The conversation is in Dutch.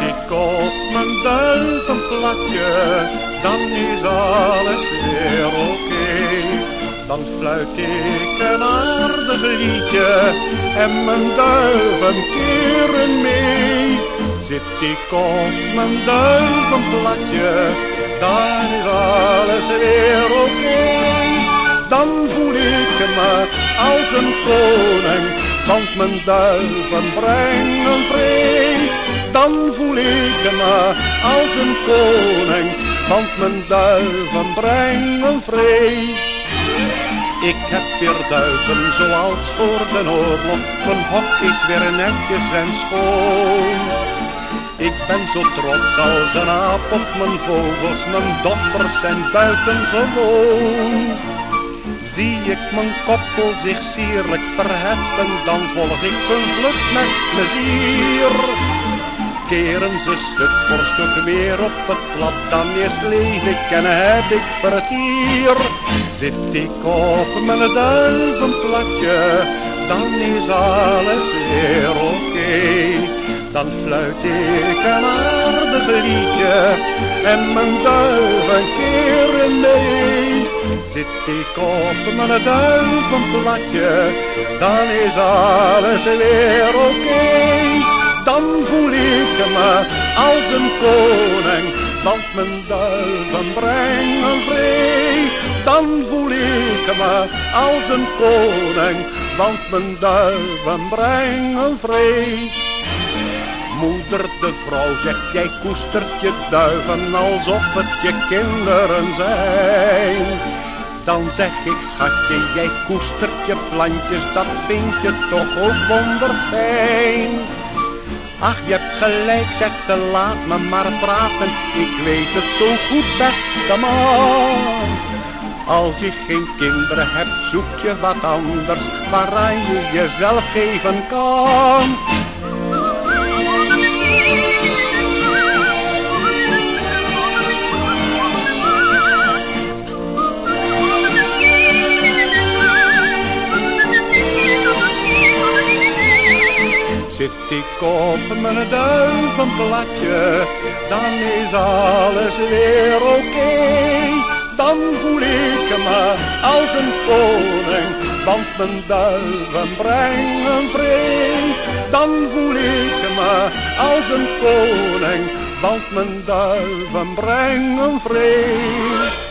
Ik op mijn duif een plakje, dan is alles weer oké. Dan fluit ik een aardig liedje en mijn duiven keren mee. Zit ik op mijn duil een platje, dan is alles weer oké. Dan voel ik me als een koning, want mijn duiven brengen vrede. Dan voel ik me als een koning, want mijn duiven brengen vrede. Ik heb weer duiven zoals voor de oorlog, mijn hok is weer netjes en schoon. Ik ben zo trots als een aap op mijn vogels, mijn dochters zijn buitengewoon. Zie ik mijn koppel zich sierlijk verheffen, dan volg ik hun vlucht met plezier. Keren ze stuk voor stuk weer op het plat, dan eerst leef ik en heb ik vertier. Zit ik op mijn duivenplatje, dan is alles weer oké. Dan fluit ik een aardig liedje en mijn duiven keren mee. Zit ik op mijn duivenplatje, dan is alles weer oké. Dan voel ik me als een koning, want mijn duiven brengen vrede. Dan voel ik me als een koning, want mijn duiven brengen vrede. Moeder de vrouw zegt, jij koestert je duiven alsof het je kinderen zijn. Dan zeg ik, schatje, jij koestert je plantjes, dat vind je toch ook wonderfijn. Ach, je hebt gelijk, zegt ze, laat me maar praten, ik weet het zo goed, beste man. Als je geen kinderen hebt, zoek je wat anders, waaraan je jezelf geven kan. Zit ik op mijn duivenplatje, dan is alles weer oké. Dan voel ik me als een koning, want mijn duiven brengen vrede. Dan voel ik me als een koning, want mijn duiven brengen vrede.